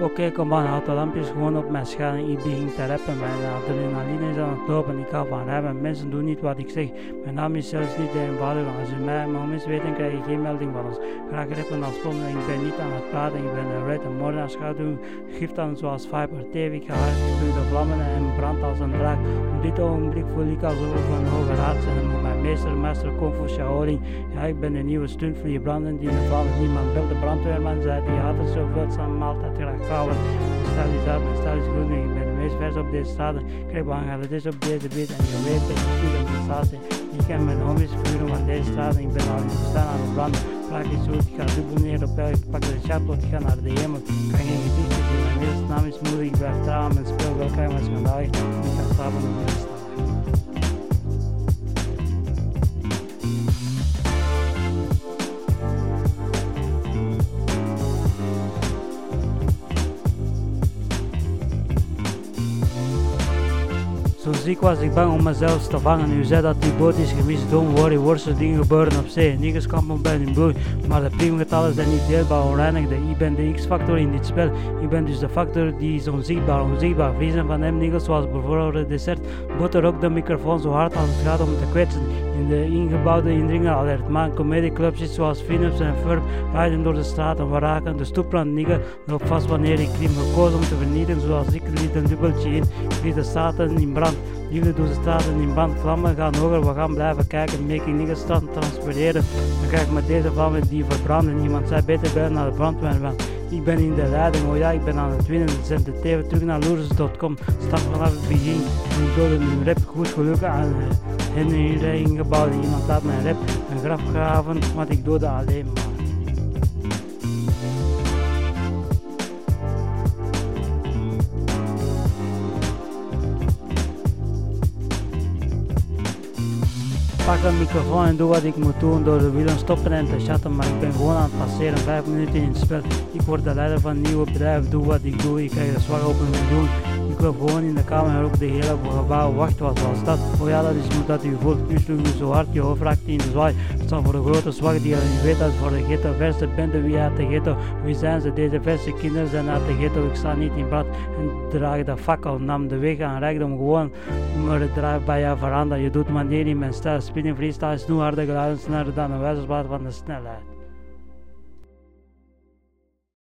Oké, kom aan, houd de lampjes gewoon op mijn scherm. Ik begin te rappen, mijn adrenaline is aan het lopen. Ik ga van hebben. Mensen doen niet wat ik zeg. Mijn naam is zelfs niet de eenvoudige. Als u mij maar mis weten, krijg je geen melding van ons. Graag rappen als volgende. Ik ben niet aan het praten. Ik ben een red en morgen schaduw. Gift aan zoals Viper TV. Ik ga hard de vlammen en brand als een draak. Op dit ogenblik voel ik alsof ik van hoge raad zijn. Mijn meester, meester Kung Shaolin. Ja, ik ben een nieuwe stuntvlieg branden die vallen. Niemand belt de brandweerman, zei die had er zoveel samen altijd graag je je ik ben de meest vers op deze straat. Kijk, we is op deze beat en je weet dat je goed op de straat Ik ken mijn homies vuren van deze straat ik ben al de staan aan het branden. Vraag is goed, ik ga dubbel neer op elk, ik pak de chatbot, ik ga naar de hemel. Ik kan geen gedichten doen, mijn naam moeilijk, ik blijf trouw, mijn speel wel krijgen, maar. Ik ga slapen de. Zo ziek was ik bang om mezelf te vangen. U zei dat die boot is gemist. Don't worry, worse dingen gebeuren op zee. Niggers kampen bij hun bloei. Maar de priemgetallen zijn niet deelbaar onreinigde. Ik ben de X-factor in dit spel. Ik ben dus de factor die is onzichtbaar, onzichtbaar. Vriezen van hem niggers zoals bijvoorbeeld dessert. Botter ook de microfoon zo hard als het gaat om te kwetsen. In de ingebouwde indringer alert. Maar comedieclubjes zoals Philips en Furb rijden door de straten. We raken de stoeprand nigger loopt vast wanneer ik klim. Gekozen om te vernietigen zoals ik liet een dubbeltje in. Ik de straten in brand. Liefde doet de straten in brand, vlammen gaan hoger, we gaan blijven kijken, making niggas transfereren. Dan krijg ik met deze vlammen die verbranden. Iemand zei beter bellen naar de brandweer, ik ben in de leiding, oh ja, ik ben aan het winnen. Zend de TV terug naar loers.com, start vanaf het begin. Ik doe een rap goed geluk aan hen in gebouwd. Iemand laat mijn rap een graf graven, want ik doe dat alleen maar. Pak een microfoon en doe wat ik moet doen door de wielen stoppen en te chatten, maar ik ben gewoon aan het passeren, vijf minuten in het spel. Ik word de leider van een nieuw bedrijf, doe wat ik doe, ik krijg de zwak op een miljoen. Ik loop gewoon in de kamer en ook de hele gebouw. Wacht, wat was dat? Oh ja, dat is omdat u voelt. Nu sloeg u zo hard je hoofd raakt in de zwaai. Het staat voor de grote zwak die je weet dat voor de ghetto. Verse bende wie uit de ghetto. Wie zijn ze? Deze verse kinderen zijn uit de ghetto. Ik sta niet in brand en draag de fakkel. Nam de weg aan rijkdom gewoon. Maar het draait bij jou veranderen. Je doet manier in mijn stijl. Spinning freestyle harder geluiden sneller dan een wijzersbaat van de snelheid.